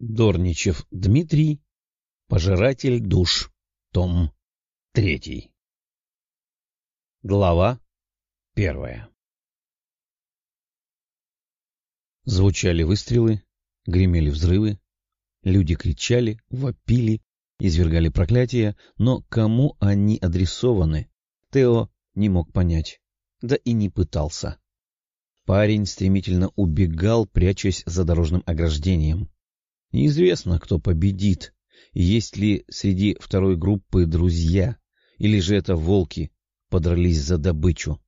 Дорничев Дмитрий, Пожиратель душ, том третий. Глава первая Звучали выстрелы, гремели взрывы, люди кричали, вопили, извергали проклятия, но кому они адресованы, Тео не мог понять, да и не пытался. Парень стремительно убегал, прячась за дорожным ограждением. Неизвестно, кто победит, есть ли среди второй группы друзья, или же это волки подрались за добычу.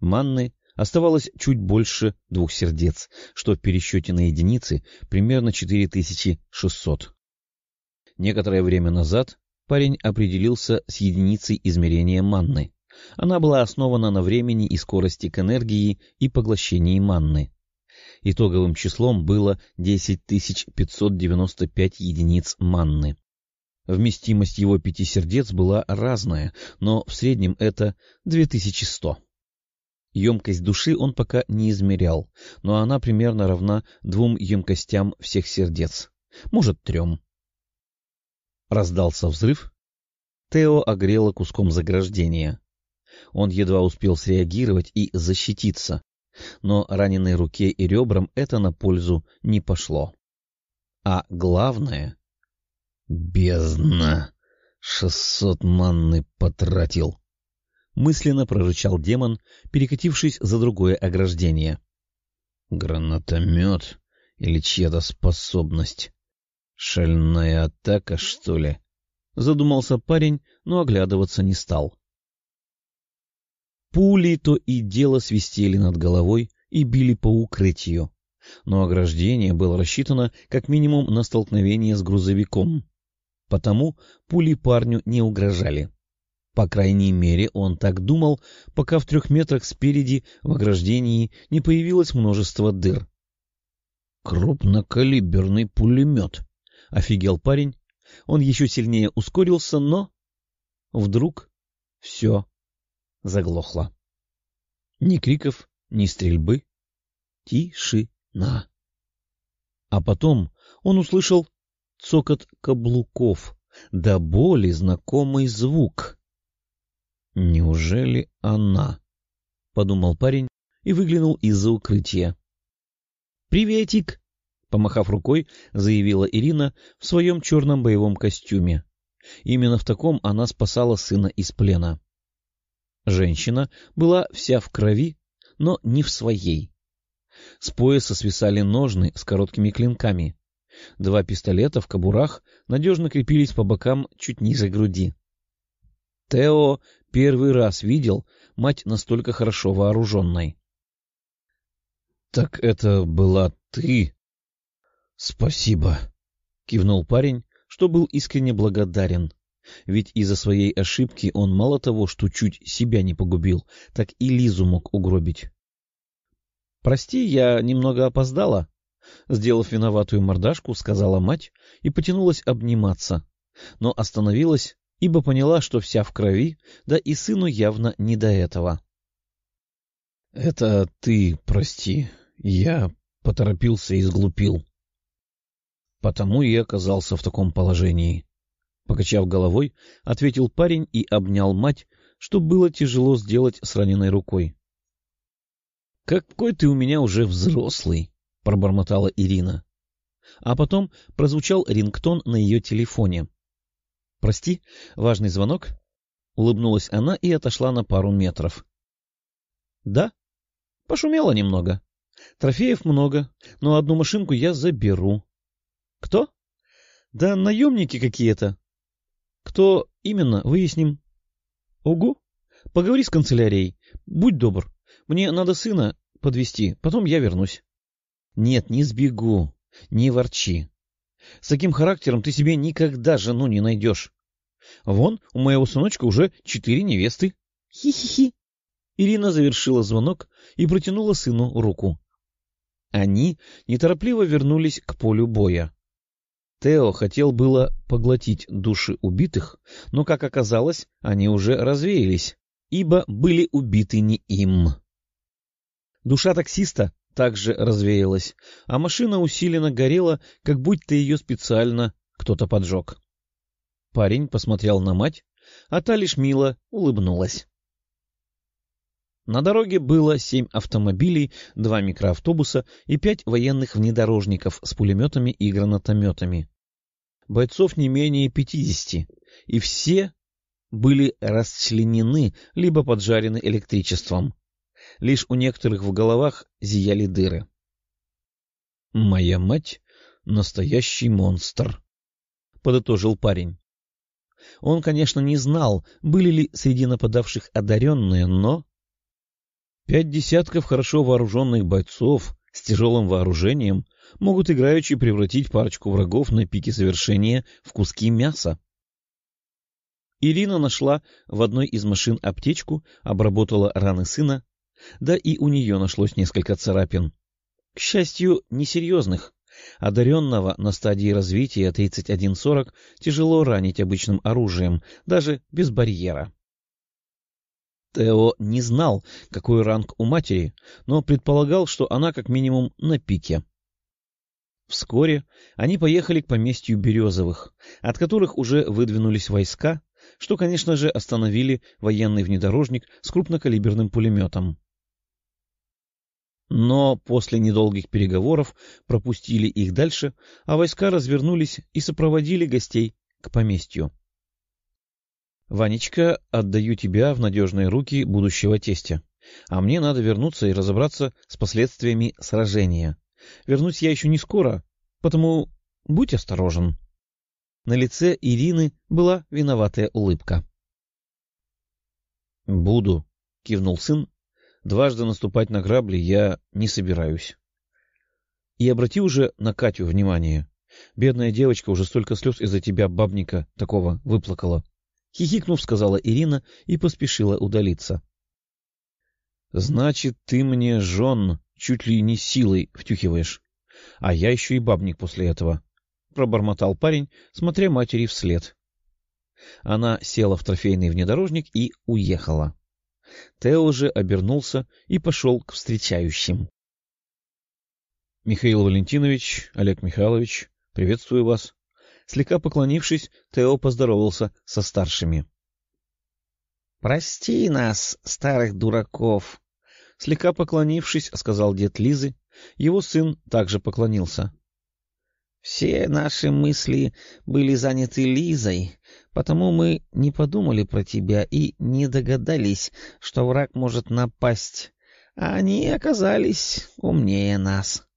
Манны оставалось чуть больше двух сердец, что в пересчете на единицы примерно 4600. Некоторое время назад парень определился с единицей измерения манны. Она была основана на времени и скорости к энергии и поглощении манны. Итоговым числом было 10595 единиц манны. Вместимость его пяти сердец была разная, но в среднем это 2100. Емкость души он пока не измерял, но она примерно равна двум емкостям всех сердец, может, трем. Раздался взрыв. Тео огрело куском заграждения. Он едва успел среагировать и защититься, но раненой руке и ребрам это на пользу не пошло. А главное... «Бездна! Шестьсот манны потратил!» Мысленно прорычал демон, перекатившись за другое ограждение. «Гранатомет или чья-то способность? Шальная атака, что ли?» Задумался парень, но оглядываться не стал. Пули то и дело свистели над головой и били по укрытию, но ограждение было рассчитано как минимум на столкновение с грузовиком. Потому пули парню не угрожали. По крайней мере, он так думал, пока в трех метрах спереди в ограждении не появилось множество дыр. «Крупнокалиберный пулемет!» — офигел парень. Он еще сильнее ускорился, но... Вдруг все заглохла. Ни криков, ни стрельбы. Тишина. А потом он услышал цокот каблуков, да более знакомый звук. «Неужели она?» — подумал парень и выглянул из-за укрытия. «Приветик!» — помахав рукой, заявила Ирина в своем черном боевом костюме. Именно в таком она спасала сына из плена. Женщина была вся в крови, но не в своей. С пояса свисали ножны с короткими клинками. Два пистолета в кобурах надежно крепились по бокам чуть ниже груди. Тео первый раз видел мать настолько хорошо вооруженной. — Так это была ты? — Спасибо, — кивнул парень, что был искренне благодарен. Ведь из-за своей ошибки он мало того, что чуть себя не погубил, так и Лизу мог угробить. — Прости, я немного опоздала, — сделав виноватую мордашку, сказала мать и потянулась обниматься, но остановилась, ибо поняла, что вся в крови, да и сыну явно не до этого. — Это ты прости, я поторопился и сглупил. Потому и оказался в таком положении. Покачав головой, ответил парень и обнял мать, что было тяжело сделать с раненой рукой. — Какой ты у меня уже взрослый! — пробормотала Ирина. А потом прозвучал рингтон на ее телефоне. — Прости, важный звонок? — улыбнулась она и отошла на пару метров. — Да? Пошумело немного. Трофеев много, но одну машинку я заберу. — Кто? — Да наемники какие-то. Кто именно, выясним. — Угу. Поговори с канцелярией. Будь добр. Мне надо сына подвести, потом я вернусь. — Нет, не сбегу. Не ворчи. С таким характером ты себе никогда жену не найдешь. Вон, у моего сыночка уже четыре невесты. Хи-хи-хи. Ирина завершила звонок и протянула сыну руку. Они неторопливо вернулись к полю боя. Тео хотел было поглотить души убитых, но, как оказалось, они уже развеялись, ибо были убиты не им. Душа таксиста также развеялась, а машина усиленно горела, как будто ее специально кто-то поджег. Парень посмотрел на мать, а та лишь мило улыбнулась. На дороге было семь автомобилей, два микроавтобуса и пять военных внедорожников с пулеметами и гранатометами. Бойцов не менее пятидесяти, и все были расчленены либо поджарены электричеством. Лишь у некоторых в головах зияли дыры. «Моя мать — настоящий монстр», — подытожил парень. Он, конечно, не знал, были ли среди нападавших одаренные, но... Пять десятков хорошо вооруженных бойцов с тяжелым вооружением могут играючи превратить парочку врагов на пике совершения в куски мяса. Ирина нашла в одной из машин аптечку, обработала раны сына, да и у нее нашлось несколько царапин. К счастью, несерьезных. Одаренного на стадии развития 31-40 тяжело ранить обычным оружием, даже без барьера. Тео не знал, какой ранг у матери, но предполагал, что она как минимум на пике. Вскоре они поехали к поместью Березовых, от которых уже выдвинулись войска, что, конечно же, остановили военный внедорожник с крупнокалиберным пулеметом. Но после недолгих переговоров пропустили их дальше, а войска развернулись и сопроводили гостей к поместью. — Ванечка, отдаю тебя в надежные руки будущего тестя, а мне надо вернуться и разобраться с последствиями сражения. Вернусь я еще не скоро, потому будь осторожен. На лице Ирины была виноватая улыбка. — Буду, — кивнул сын. — Дважды наступать на грабли я не собираюсь. И обрати уже на Катю внимание. Бедная девочка уже столько слез из-за тебя, бабника, такого выплакала. Хихикнув, сказала Ирина и поспешила удалиться. — Значит, ты мне жен чуть ли не силой втюхиваешь. А я еще и бабник после этого. — пробормотал парень, смотря матери вслед. Она села в трофейный внедорожник и уехала. Тео же обернулся и пошел к встречающим. — Михаил Валентинович, Олег Михайлович, приветствую вас. Слегка поклонившись, Тео поздоровался со старшими. — Прости нас, старых дураков! — слегка поклонившись, сказал дед Лизы. Его сын также поклонился. Все наши мысли были заняты Лизой, потому мы не подумали про тебя и не догадались, что враг может напасть, а они оказались умнее нас. —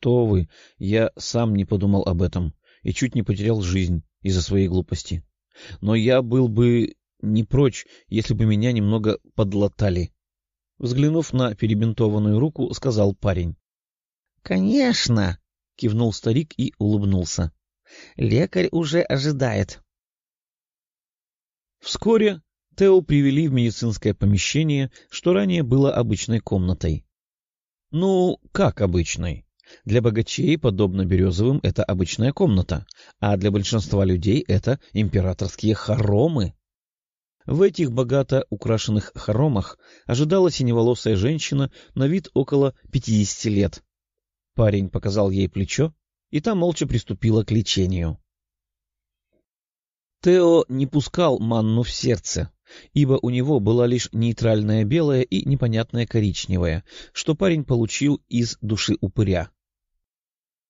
Что вы! Я сам не подумал об этом и чуть не потерял жизнь из-за своей глупости. Но я был бы не прочь, если бы меня немного подлатали. Взглянув на перебинтованную руку, сказал парень. — Конечно! кивнул старик и улыбнулся. Лекарь уже ожидает. Вскоре Тео привели в медицинское помещение, что ранее было обычной комнатой. Ну, как обычной? Для богачей, подобно Березовым, это обычная комната, а для большинства людей это императорские хоромы. В этих богато украшенных хоромах ожидала синеволосая женщина на вид около пятидесяти лет, Парень показал ей плечо, и та молча приступила к лечению. Тео не пускал манну в сердце, ибо у него была лишь нейтральная белая и непонятная коричневая, что парень получил из души упыря.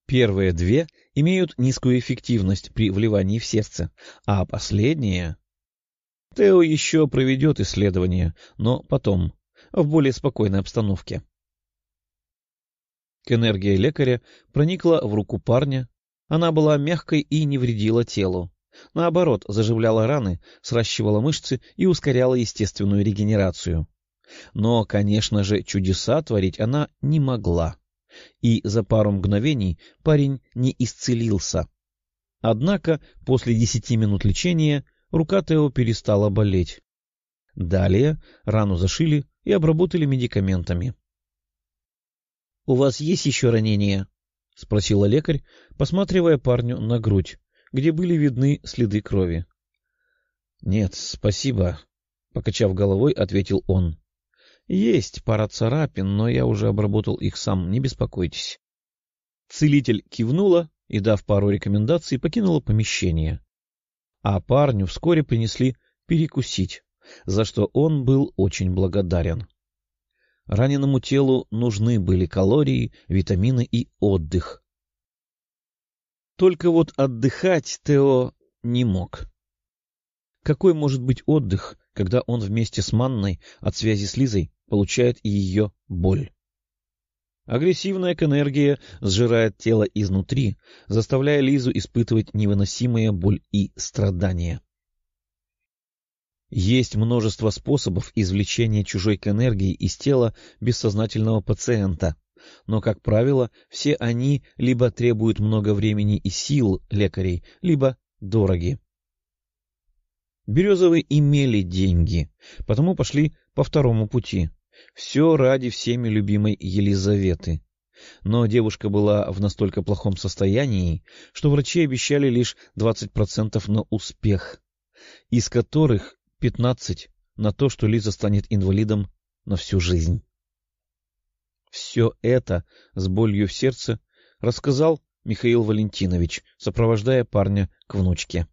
Первые две имеют низкую эффективность при вливании в сердце, а последние... Тео еще проведет исследование, но потом, в более спокойной обстановке. Энергия лекаря проникла в руку парня. Она была мягкой и не вредила телу. Наоборот, заживляла раны, сращивала мышцы и ускоряла естественную регенерацию. Но, конечно же, чудеса творить она не могла. И за пару мгновений парень не исцелился. Однако после десяти минут лечения рука Тео перестала болеть. Далее рану зашили и обработали медикаментами. У вас есть еще ранения? — спросила лекарь, посматривая парню на грудь, где были видны следы крови. — Нет, спасибо, — покачав головой, ответил он. Есть пара царапин, но я уже обработал их сам, не беспокойтесь. Целитель кивнула и, дав пару рекомендаций, покинула помещение. А парню вскоре принесли перекусить, за что он был очень благодарен. Раненому телу нужны были калории, витамины и отдых. Только вот отдыхать Тео не мог. Какой может быть отдых, когда он вместе с Манной от связи с Лизой получает ее боль? Агрессивная энергия сжирает тело изнутри, заставляя Лизу испытывать невыносимые боль и страдания. Есть множество способов извлечения чужой энергии из тела бессознательного пациента, но, как правило, все они либо требуют много времени и сил лекарей, либо дороги. Березовы имели деньги, потому пошли по второму пути. Все ради всеми любимой Елизаветы. Но девушка была в настолько плохом состоянии, что врачи обещали лишь 20% на успех, из которых 15% на то, что Лиза станет инвалидом на всю жизнь. Все это с болью в сердце рассказал Михаил Валентинович, сопровождая парня к внучке.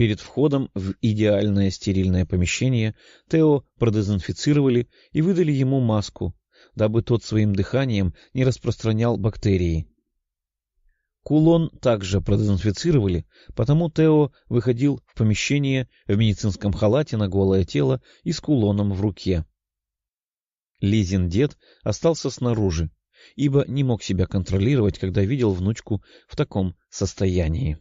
Перед входом в идеальное стерильное помещение Тео продезинфицировали и выдали ему маску, дабы тот своим дыханием не распространял бактерии. Кулон также продезинфицировали, потому Тео выходил в помещение в медицинском халате на голое тело и с кулоном в руке. Лизин дед остался снаружи, ибо не мог себя контролировать, когда видел внучку в таком состоянии.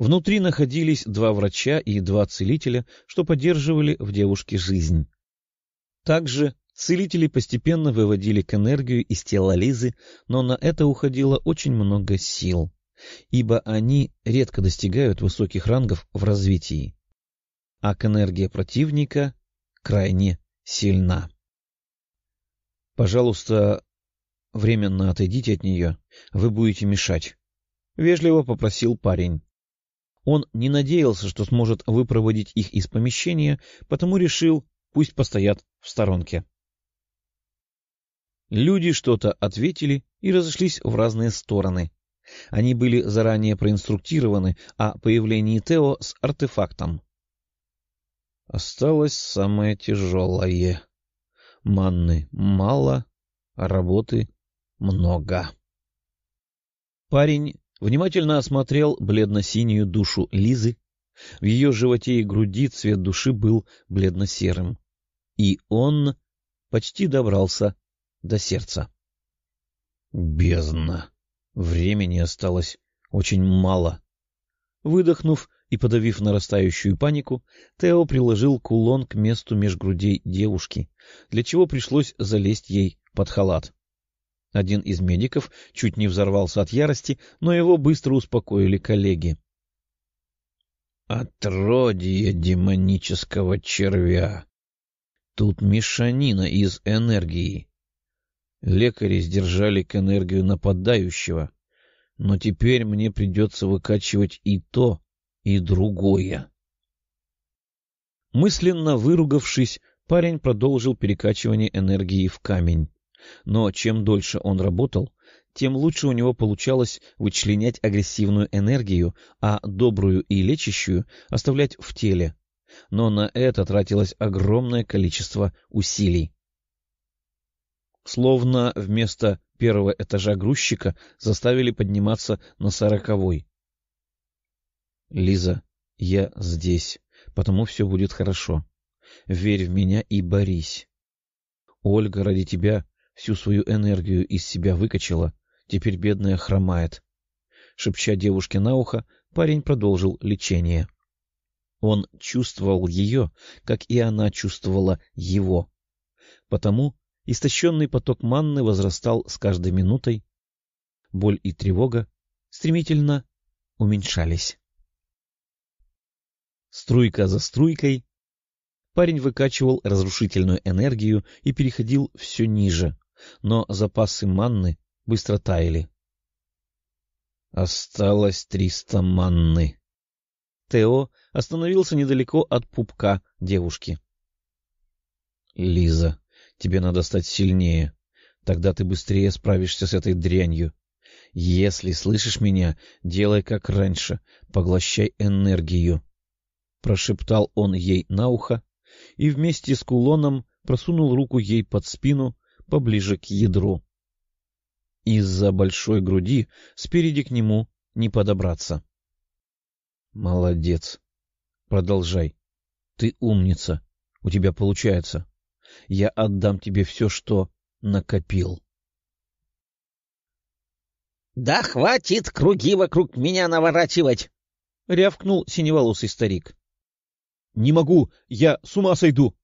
Внутри находились два врача и два целителя, что поддерживали в девушке жизнь. Также целители постепенно выводили к энергию из тела Лизы, но на это уходило очень много сил, ибо они редко достигают высоких рангов в развитии. А к энергия противника крайне сильна. Пожалуйста, временно отойдите от нее, вы будете мешать. — вежливо попросил парень. Он не надеялся, что сможет выпроводить их из помещения, потому решил, пусть постоят в сторонке. Люди что-то ответили и разошлись в разные стороны. Они были заранее проинструктированы о появлении Тео с артефактом. Осталось самое тяжелое. Манны мало, а работы много. Парень внимательно осмотрел бледно-синюю душу Лизы. В ее животе и груди цвет души был бледно-серым. И он почти добрался до сердца. Бездна! Времени осталось очень мало. Выдохнув и подавив нарастающую панику, Тео приложил кулон к месту меж грудей девушки, для чего пришлось залезть ей под халат. Один из медиков чуть не взорвался от ярости, но его быстро успокоили коллеги. «Отродье демонического червя! Тут мешанина из энергии. Лекари сдержали к энергию нападающего, но теперь мне придется выкачивать и то, и другое». Мысленно выругавшись, парень продолжил перекачивание энергии в камень. Но чем дольше он работал, тем лучше у него получалось вычленять агрессивную энергию, а добрую и лечащую оставлять в теле. Но на это тратилось огромное количество усилий. Словно вместо первого этажа грузчика заставили подниматься на сороковой. — Лиза, я здесь, потому все будет хорошо. Верь в меня и борись. Ольга ради тебя всю свою энергию из себя выкачала, теперь бедная хромает. Шепча девушке на ухо, парень продолжил лечение. Он чувствовал ее, как и она чувствовала его. Потому истощенный поток манны возрастал с каждой минутой. Боль и тревога стремительно уменьшались. Струйка за струйкой парень выкачивал разрушительную энергию и переходил все ниже, но запасы манны быстро таяли. Осталось триста манны. Тео остановился недалеко от пупка девушки. — Лиза, тебе надо стать сильнее. Тогда ты быстрее справишься с этой дрянью. Если слышишь меня, делай как раньше, поглощай энергию. Прошептал он ей на ухо и вместе с кулоном просунул руку ей под спину поближе к ядру. Из-за большой груди спереди к нему не подобраться. — Молодец. Продолжай. Ты умница. У тебя получается. Я отдам тебе все, что накопил. — Да хватит круги вокруг меня наворачивать! — рявкнул синеволосый старик. — Не могу, я с ума сойду!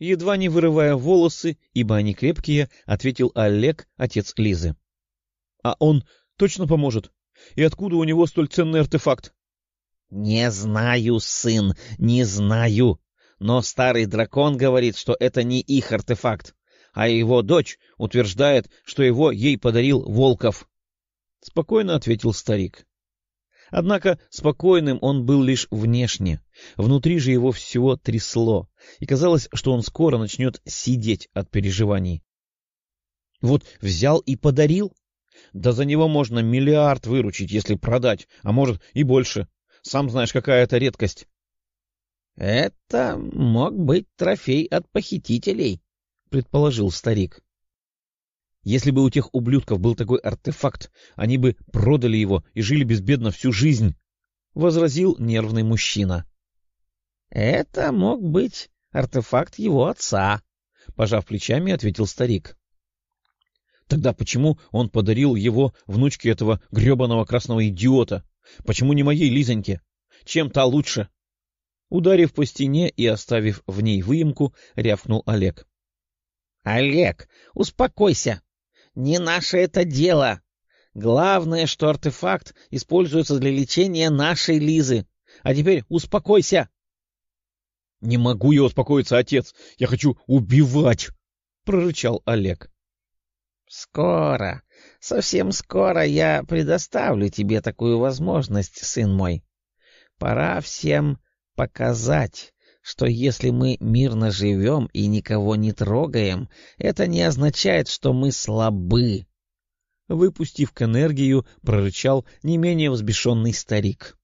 Едва не вырывая волосы, ибо они крепкие, ответил Олег, отец Лизы. — А он точно поможет? И откуда у него столь ценный артефакт? — Не знаю, сын, не знаю. Но старый дракон говорит, что это не их артефакт, а его дочь утверждает, что его ей подарил Волков. — спокойно ответил старик. Однако спокойным он был лишь внешне, внутри же его всего трясло, и казалось, что он скоро начнет сидеть от переживаний. Вот взял и подарил? Да за него можно миллиард выручить, если продать, а может и больше. Сам знаешь, какая это редкость. — Это мог быть трофей от похитителей, — предположил старик. Если бы у тех ублюдков был такой артефакт, они бы продали его и жили безбедно всю жизнь, — возразил нервный мужчина. — Это мог быть артефакт его отца, — пожав плечами, ответил старик. — Тогда почему он подарил его внучке этого гребаного красного идиота? Почему не моей Лизоньке? Чем та лучше? Ударив по стене и оставив в ней выемку, рявкнул Олег. — Олег, успокойся! Не наше это дело. Главное, что артефакт используется для лечения нашей Лизы. А теперь успокойся. — Не могу я успокоиться, отец. Я хочу убивать! — прорычал Олег. — Скоро, совсем скоро я предоставлю тебе такую возможность, сын мой. Пора всем показать, что если мы мирно живем и никого не трогаем, это не означает, что мы слабы. Выпустив к энергию, прорычал не менее взбешенный старик.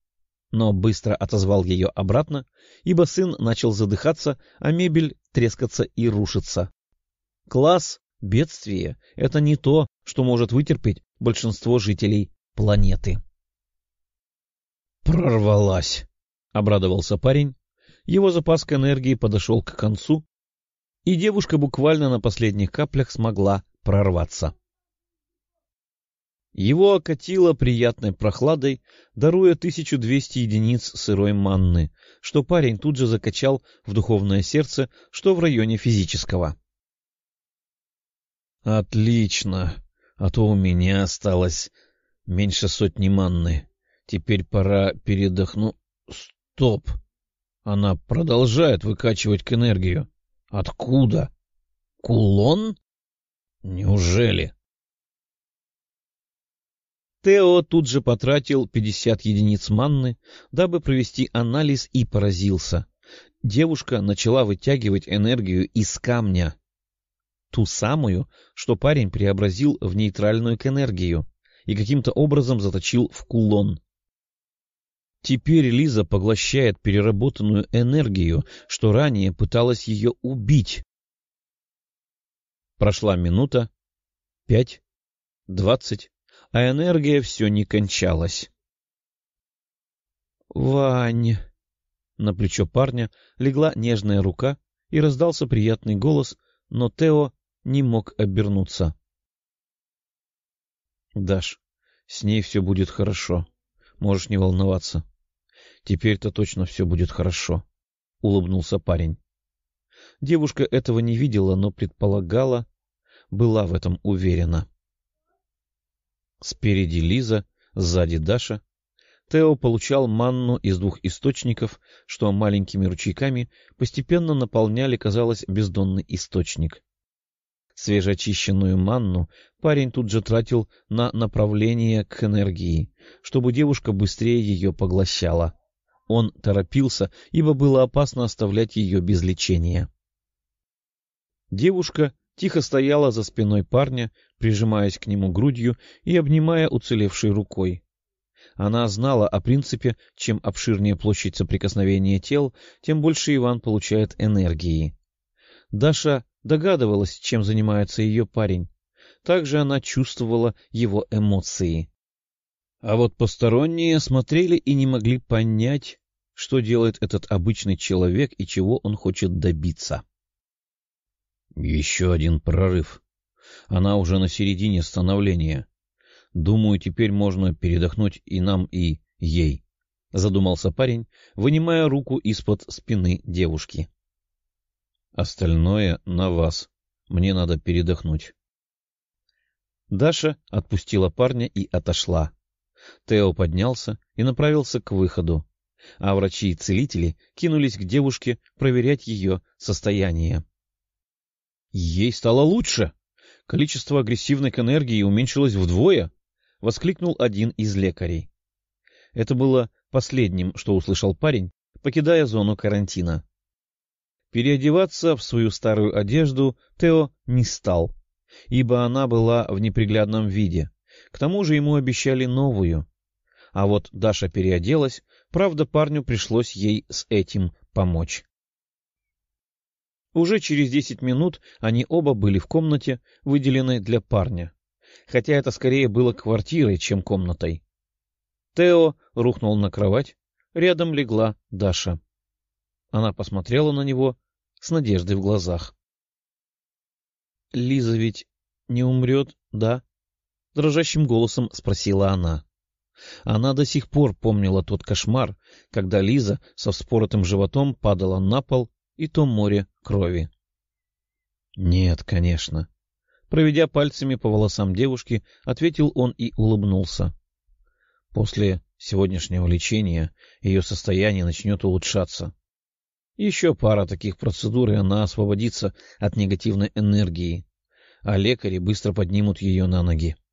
Но быстро отозвал ее обратно, ибо сын начал задыхаться, а мебель трескаться и рушиться. Класс, бедствие — это не то, что может вытерпеть большинство жителей планеты. «Прорвалась!» — обрадовался парень, его запас к энергии подошел к концу, и девушка буквально на последних каплях смогла прорваться. Его окатило приятной прохладой, даруя 1200 единиц сырой манны, что парень тут же закачал в духовное сердце, что в районе физического. «Отлично, а то у меня осталось меньше сотни манны. Теперь пора передохну... Стоп!» Она продолжает выкачивать к энергию. Откуда? Кулон? Неужели? Тео тут же потратил 50 единиц манны, дабы провести анализ и поразился. Девушка начала вытягивать энергию из камня. Ту самую, что парень преобразил в нейтральную к энергию и каким-то образом заточил в кулон. Теперь Лиза поглощает переработанную энергию, что ранее пыталась ее убить. Прошла минута, пять, двадцать, а энергия все не кончалась. «Вань!» На плечо парня легла нежная рука, и раздался приятный голос, но Тео не мог обернуться. «Даш, с ней все будет хорошо. Можешь не волноваться. Теперь-то точно все будет хорошо, — улыбнулся парень. Девушка этого не видела, но предполагала, была в этом уверена. Спереди Лиза, сзади Даша. Тео получал манну из двух источников, что маленькими ручейками постепенно наполняли, казалось, бездонный источник. Свежеочищенную манну парень тут же тратил на направление к энергии, чтобы девушка быстрее ее поглощала. Он торопился, ибо было опасно оставлять ее без лечения. Девушка тихо стояла за спиной парня, прижимаясь к нему грудью и обнимая уцелевшей рукой. Она знала о принципе, чем обширнее площадь соприкосновения тел, тем больше Иван получает энергии. Даша догадывалась, чем занимается ее парень. Также она чувствовала его эмоции. А вот посторонние смотрели и не могли понять, что делает этот обычный человек и чего он хочет добиться. Еще один прорыв. Она уже на середине становления. Думаю, теперь можно передохнуть и нам, и ей, — задумался парень, вынимая руку из-под спины девушки. Остальное на вас. Мне надо передохнуть. Даша отпустила парня и отошла. Тео поднялся и направился к выходу, а врачи и целители кинулись к девушке проверять ее состояние. Ей стало лучше. Количество агрессивной энергии уменьшилось вдвое, — воскликнул один из лекарей. Это было последним, что услышал парень, покидая зону карантина. Переодеваться в свою старую одежду Тео не стал, ибо она была в неприглядном виде. К тому же ему обещали новую. А вот Даша переоделась, правда, парню пришлось ей с этим помочь. Уже через десять минут они оба были в комнате, выделенной для парня хотя это скорее было квартирой, чем комнатой. Тео рухнул на кровать, рядом легла Даша. Она посмотрела на него с надеждой в глазах. — Лиза ведь не умрет, да? — дрожащим голосом спросила она. Она до сих пор помнила тот кошмар, когда Лиза со вспоротым животом падала на пол и то море крови. — Нет, конечно. Проведя пальцами по волосам девушки, ответил он и улыбнулся. После сегодняшнего лечения ее состояние начнет улучшаться. Еще пара таких процедур, и она освободится от негативной энергии, а лекари быстро поднимут ее на ноги. —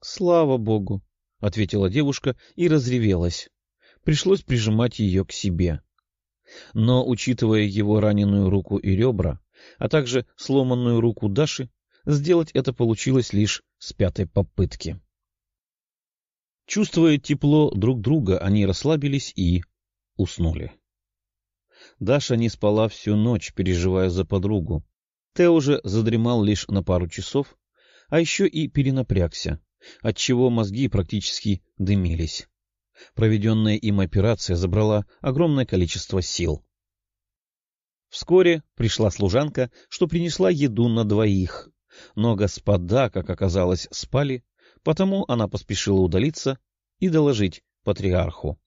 Слава богу! — ответила девушка и разревелась. Пришлось прижимать ее к себе. Но, учитывая его раненую руку и ребра, а также сломанную руку Даши, Сделать это получилось лишь с пятой попытки. Чувствуя тепло друг друга, они расслабились и уснули. Даша не спала всю ночь, переживая за подругу. Тео уже задремал лишь на пару часов, а еще и перенапрягся, отчего мозги практически дымились. Проведенная им операция забрала огромное количество сил. Вскоре пришла служанка, что принесла еду на двоих, но господа, как оказалось, спали, потому она поспешила удалиться и доложить патриарху.